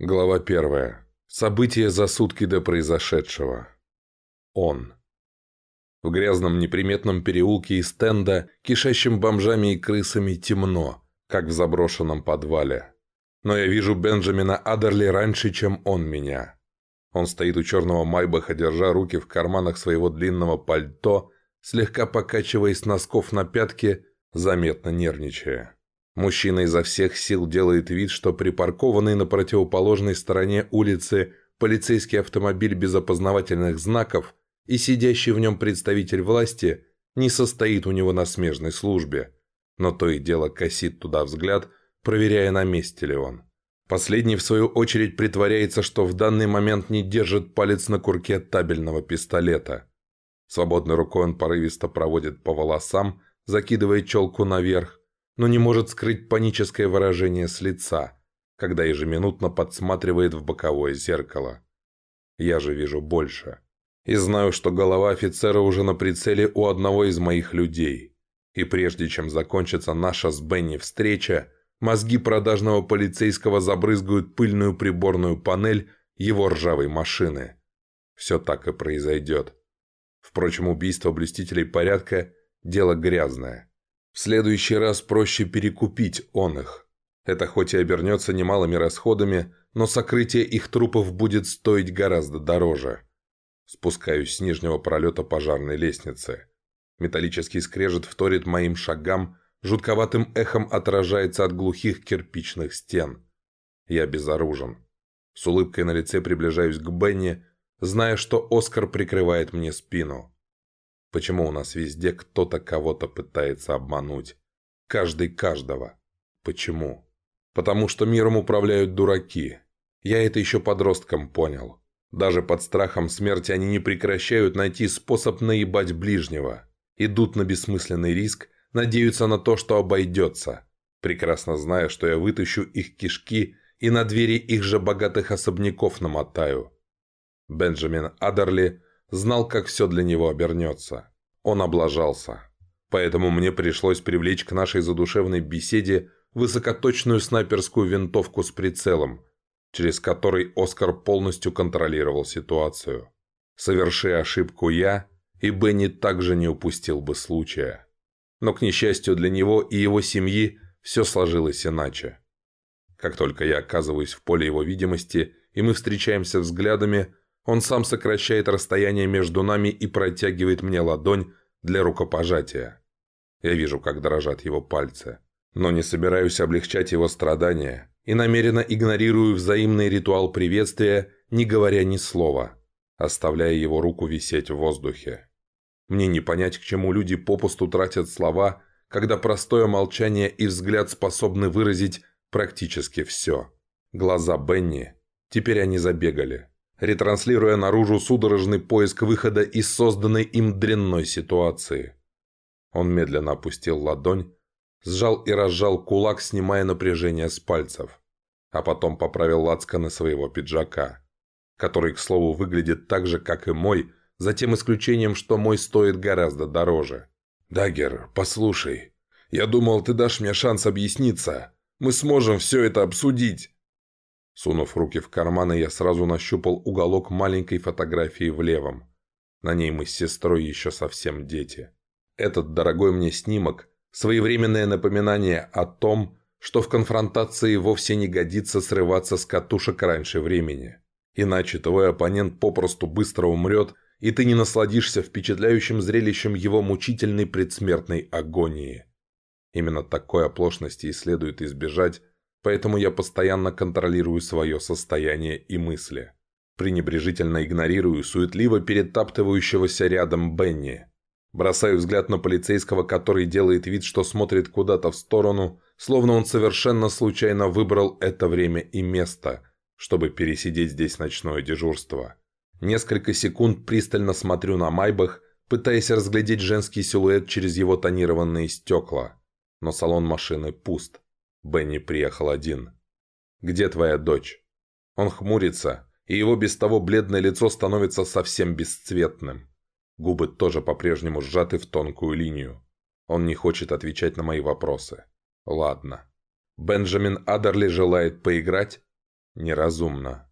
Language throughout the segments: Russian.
Глава первая. События за сутки до произошедшего. Он. В грязном неприметном переулке из стенда, кишащим бомжами и крысами, темно, как в заброшенном подвале. Но я вижу Бенджамина Адерли раньше, чем он меня. Он стоит у черного майбаха, держа руки в карманах своего длинного пальто, слегка покачиваясь носков на пятки, заметно нервничая. Мужчина изо всех сил делает вид, что припаркованный на противоположной стороне улицы полицейский автомобиль без опознавательных знаков и сидящий в нем представитель власти не состоит у него на смежной службе, но то и дело косит туда взгляд, проверяя, на месте ли он. Последний, в свою очередь, притворяется, что в данный момент не держит палец на курке табельного пистолета. Свободной рукой он порывисто проводит по волосам, закидывая челку наверх, но не может скрыть паническое выражение с лица, когда ежеминутно подсматривает в боковое зеркало. Я же вижу больше. И знаю, что голова офицера уже на прицеле у одного из моих людей. И прежде чем закончится наша с Бенни встреча, мозги продажного полицейского забрызгают пыльную приборную панель его ржавой машины. Все так и произойдет. Впрочем, убийство блюстителей порядка – дело грязное. В следующий раз проще перекупить он их. Это хоть и обернется немалыми расходами, но сокрытие их трупов будет стоить гораздо дороже. Спускаюсь с нижнего пролета пожарной лестницы. Металлический скрежет вторит моим шагам, жутковатым эхом отражается от глухих кирпичных стен. Я безоружен. С улыбкой на лице приближаюсь к Бенни, зная, что Оскар прикрывает мне спину. Почему у нас везде кто-то кого-то пытается обмануть? Каждый каждого. Почему? Потому что миром управляют дураки. Я это еще подростком понял. Даже под страхом смерти они не прекращают найти способ наебать ближнего. Идут на бессмысленный риск, надеются на то, что обойдется. Прекрасно зная, что я вытащу их кишки и на двери их же богатых особняков намотаю. Бенджамин Адерли знал, как все для него обернется. Он облажался. Поэтому мне пришлось привлечь к нашей задушевной беседе высокоточную снайперскую винтовку с прицелом, через который Оскар полностью контролировал ситуацию. Соверши ошибку я, и Бенни также не упустил бы случая. Но, к несчастью для него и его семьи, все сложилось иначе. Как только я оказываюсь в поле его видимости, и мы встречаемся взглядами, он сам сокращает расстояние между нами и протягивает мне ладонь для рукопожатия. Я вижу, как дрожат его пальцы. Но не собираюсь облегчать его страдания и намеренно игнорирую взаимный ритуал приветствия, не говоря ни слова, оставляя его руку висеть в воздухе. Мне не понять, к чему люди попусту тратят слова, когда простое молчание и взгляд способны выразить практически все. Глаза Бенни, теперь они забегали ретранслируя наружу судорожный поиск выхода из созданной им дрянной ситуации. Он медленно опустил ладонь, сжал и разжал кулак, снимая напряжение с пальцев, а потом поправил лацканы своего пиджака, который, к слову, выглядит так же, как и мой, за тем исключением, что мой стоит гораздо дороже. «Даггер, послушай, я думал, ты дашь мне шанс объясниться. Мы сможем все это обсудить». Сунув руки в карманы, я сразу нащупал уголок маленькой фотографии в левом. На ней мы с сестрой еще совсем дети. Этот дорогой мне снимок – своевременное напоминание о том, что в конфронтации вовсе не годится срываться с катушек раньше времени. Иначе твой оппонент попросту быстро умрет, и ты не насладишься впечатляющим зрелищем его мучительной предсмертной агонии. Именно такой оплошности и следует избежать, поэтому я постоянно контролирую свое состояние и мысли. Пренебрежительно игнорирую суетливо перетаптывающегося рядом Бенни. Бросаю взгляд на полицейского, который делает вид, что смотрит куда-то в сторону, словно он совершенно случайно выбрал это время и место, чтобы пересидеть здесь ночное дежурство. Несколько секунд пристально смотрю на Майбах, пытаясь разглядеть женский силуэт через его тонированные стекла. Но салон машины пуст. Бенни приехал один. «Где твоя дочь?» Он хмурится, и его без того бледное лицо становится совсем бесцветным. Губы тоже по-прежнему сжаты в тонкую линию. Он не хочет отвечать на мои вопросы. Ладно. Бенджамин Адерли желает поиграть? Неразумно.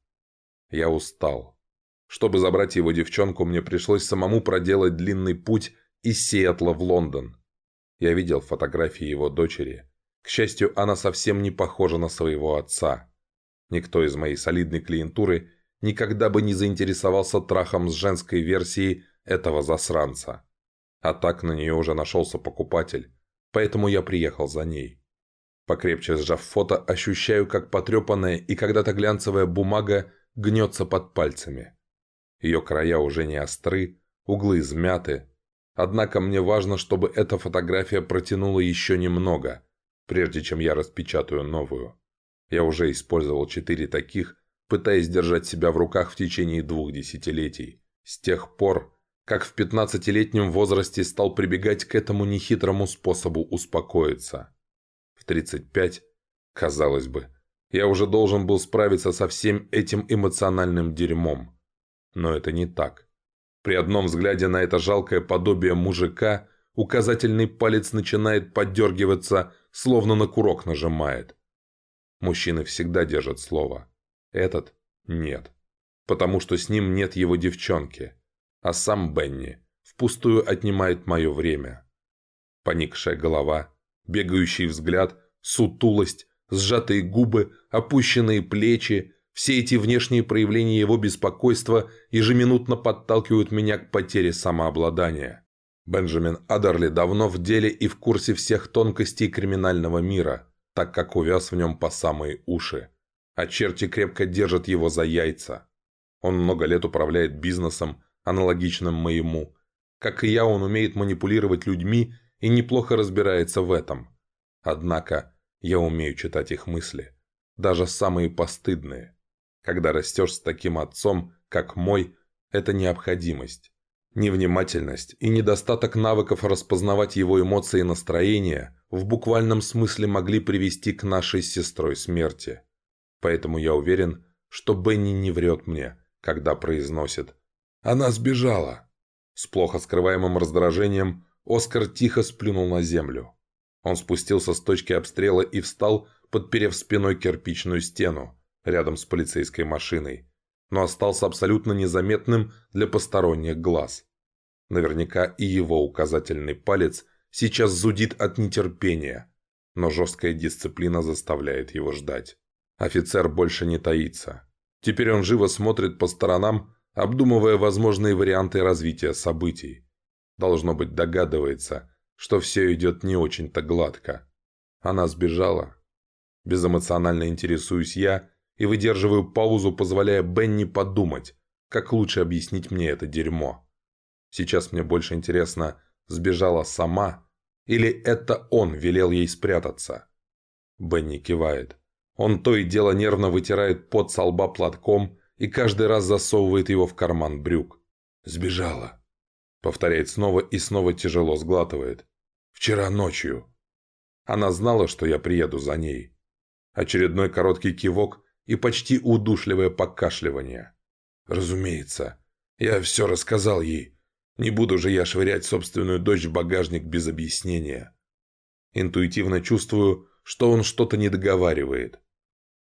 Я устал. Чтобы забрать его девчонку, мне пришлось самому проделать длинный путь из Сиэтла в Лондон. Я видел фотографии его дочери. К счастью, она совсем не похожа на своего отца. Никто из моей солидной клиентуры никогда бы не заинтересовался трахом с женской версией этого засранца. А так на нее уже нашелся покупатель, поэтому я приехал за ней. Покрепче сжав фото, ощущаю, как потрепанная и когда-то глянцевая бумага гнется под пальцами. Ее края уже не остры, углы измяты. Однако мне важно, чтобы эта фотография протянула еще немного, прежде чем я распечатаю новую. Я уже использовал четыре таких, пытаясь держать себя в руках в течение двух десятилетий. С тех пор, как в пятнадцатилетнем возрасте стал прибегать к этому нехитрому способу успокоиться. В 35, казалось бы, я уже должен был справиться со всем этим эмоциональным дерьмом. Но это не так. При одном взгляде на это жалкое подобие мужика указательный палец начинает поддергиваться, словно на курок нажимает. Мужчины всегда держат слово. Этот – нет. Потому что с ним нет его девчонки. А сам Бенни впустую отнимает мое время. Поникшая голова, бегающий взгляд, сутулость, сжатые губы, опущенные плечи – все эти внешние проявления его беспокойства ежеминутно подталкивают меня к потере самообладания. Бенджамин Адерли давно в деле и в курсе всех тонкостей криминального мира, так как увяз в нем по самые уши а черти крепко держат его за яйца. Он много лет управляет бизнесом, аналогичным моему. Как и я, он умеет манипулировать людьми и неплохо разбирается в этом. Однако я умею читать их мысли, даже самые постыдные. Когда растешь с таким отцом, как мой, это необходимость. Невнимательность и недостаток навыков распознавать его эмоции и настроения в буквальном смысле могли привести к нашей с сестрой смерти. Поэтому я уверен, что Бенни не врет мне, когда произносит «Она сбежала». С плохо скрываемым раздражением Оскар тихо сплюнул на землю. Он спустился с точки обстрела и встал, подперев спиной кирпичную стену, рядом с полицейской машиной, но остался абсолютно незаметным для посторонних глаз. Наверняка и его указательный палец сейчас зудит от нетерпения, но жесткая дисциплина заставляет его ждать. Офицер больше не таится. Теперь он живо смотрит по сторонам, обдумывая возможные варианты развития событий. Должно быть, догадывается, что все идет не очень-то гладко. Она сбежала. Безэмоционально интересуюсь я и выдерживаю паузу, позволяя Бенни подумать, как лучше объяснить мне это дерьмо. Сейчас мне больше интересно, сбежала сама или это он велел ей спрятаться? Бенни кивает. Он то и дело нервно вытирает пот со лба платком и каждый раз засовывает его в карман брюк. «Сбежала», — повторяет снова и снова тяжело сглатывает. «Вчера ночью». Она знала, что я приеду за ней. Очередной короткий кивок и почти удушливое покашливание. «Разумеется, я все рассказал ей. Не буду же я швырять собственную дочь в багажник без объяснения». Интуитивно чувствую, что он что-то не договаривает.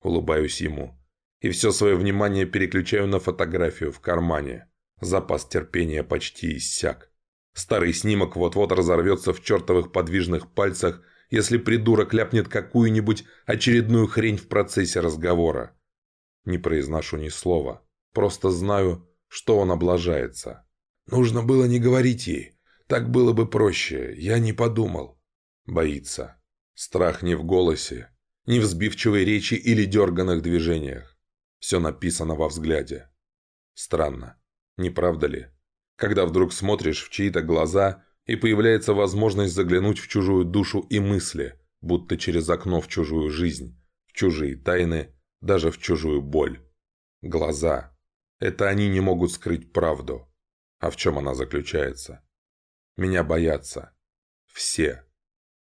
Улыбаюсь ему. И все свое внимание переключаю на фотографию в кармане. Запас терпения почти иссяк. Старый снимок вот-вот разорвется в чертовых подвижных пальцах, если придурок ляпнет какую-нибудь очередную хрень в процессе разговора. Не произношу ни слова. Просто знаю, что он облажается. Нужно было не говорить ей. Так было бы проще. Я не подумал. Боится. Страх не в голосе, ни в сбивчивой речи или дерганных движениях. Все написано во взгляде. Странно, не правда ли? Когда вдруг смотришь в чьи-то глаза, и появляется возможность заглянуть в чужую душу и мысли, будто через окно в чужую жизнь, в чужие тайны, даже в чужую боль. Глаза. Это они не могут скрыть правду. А в чем она заключается? Меня боятся. Все.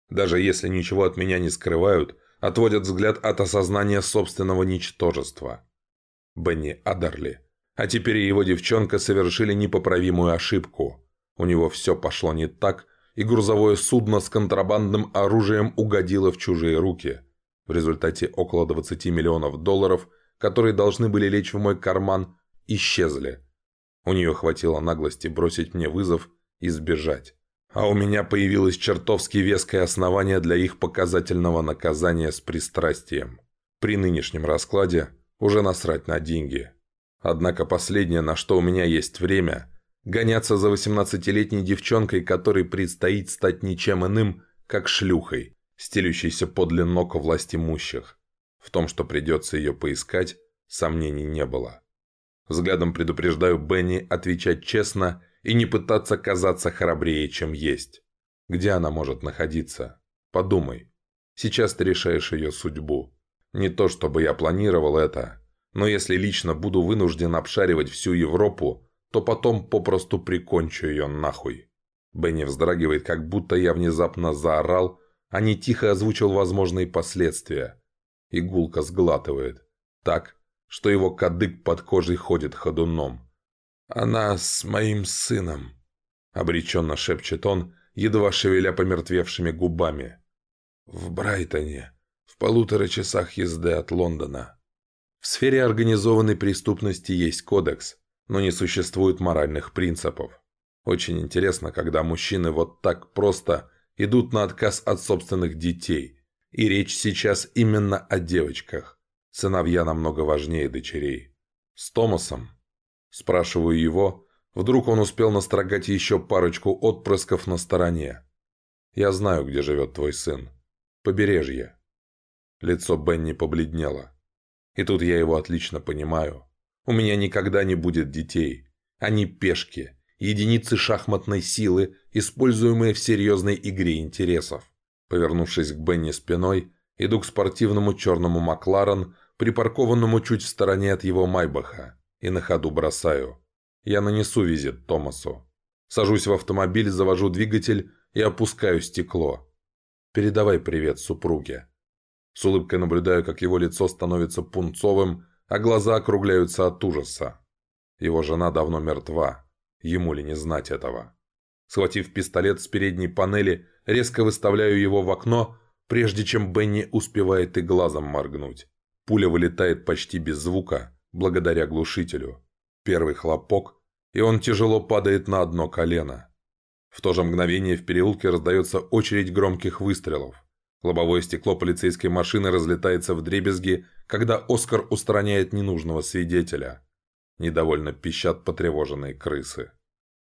Даже если ничего от меня не скрывают, отводят взгляд от осознания собственного ничтожества. Бенни Адерли. А теперь его девчонка совершили непоправимую ошибку. У него все пошло не так, и грузовое судно с контрабандным оружием угодило в чужие руки. В результате около 20 миллионов долларов, которые должны были лечь в мой карман, исчезли. У нее хватило наглости бросить мне вызов и сбежать. А у меня появилось чертовски веское основание для их показательного наказания с пристрастием. При нынешнем раскладе уже насрать на деньги. Однако последнее, на что у меня есть время, гоняться за 18-летней девчонкой, которой предстоит стать ничем иным, как шлюхой, стелющейся подле ног власть имущих. В том, что придется ее поискать, сомнений не было. Взглядом предупреждаю Бенни отвечать честно и не пытаться казаться храбрее, чем есть. Где она может находиться? Подумай. Сейчас ты решаешь ее судьбу. Не то, чтобы я планировал это, но если лично буду вынужден обшаривать всю Европу, то потом попросту прикончу ее нахуй. Бенни вздрагивает, как будто я внезапно заорал, а не тихо озвучил возможные последствия. Игулка сглатывает. Так, что его кадык под кожей ходит ходуном. «Она с моим сыном», — обреченно шепчет он, едва шевеля помертвевшими губами. «В Брайтоне, в полутора часах езды от Лондона». В сфере организованной преступности есть кодекс, но не существует моральных принципов. Очень интересно, когда мужчины вот так просто идут на отказ от собственных детей. И речь сейчас именно о девочках. Сыновья намного важнее дочерей. С Томасом? Спрашиваю его. Вдруг он успел настрогать еще парочку отпрысков на стороне. Я знаю, где живет твой сын. Побережье. Лицо Бенни побледнело. И тут я его отлично понимаю. У меня никогда не будет детей. Они пешки, единицы шахматной силы, используемые в серьезной игре интересов. Повернувшись к Бенни спиной, иду к спортивному черному Макларен, припаркованному чуть в стороне от его Майбаха, и на ходу бросаю. Я нанесу визит Томасу. Сажусь в автомобиль, завожу двигатель и опускаю стекло. Передавай привет супруге. С улыбкой наблюдаю, как его лицо становится пунцовым, а глаза округляются от ужаса. Его жена давно мертва. Ему ли не знать этого? Схватив пистолет с передней панели, резко выставляю его в окно, прежде чем Бенни успевает и глазом моргнуть. Пуля вылетает почти без звука, благодаря глушителю. Первый хлопок, и он тяжело падает на одно колено. В то же мгновение в переулке раздается очередь громких выстрелов. Лобовое стекло полицейской машины разлетается в дребезги, когда Оскар устраняет ненужного свидетеля. Недовольно пищат потревоженные крысы.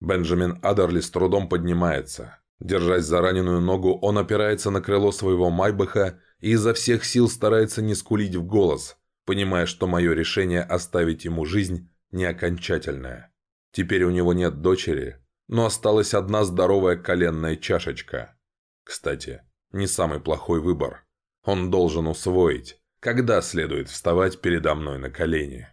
Бенджамин Адерли с трудом поднимается. Держась за раненую ногу, он опирается на крыло своего Майбаха и изо всех сил старается не скулить в голос, понимая, что мое решение оставить ему жизнь не окончательное. Теперь у него нет дочери, но осталась одна здоровая коленная чашечка. Кстати, не самый плохой выбор. Он должен усвоить, когда следует вставать передо мной на колени.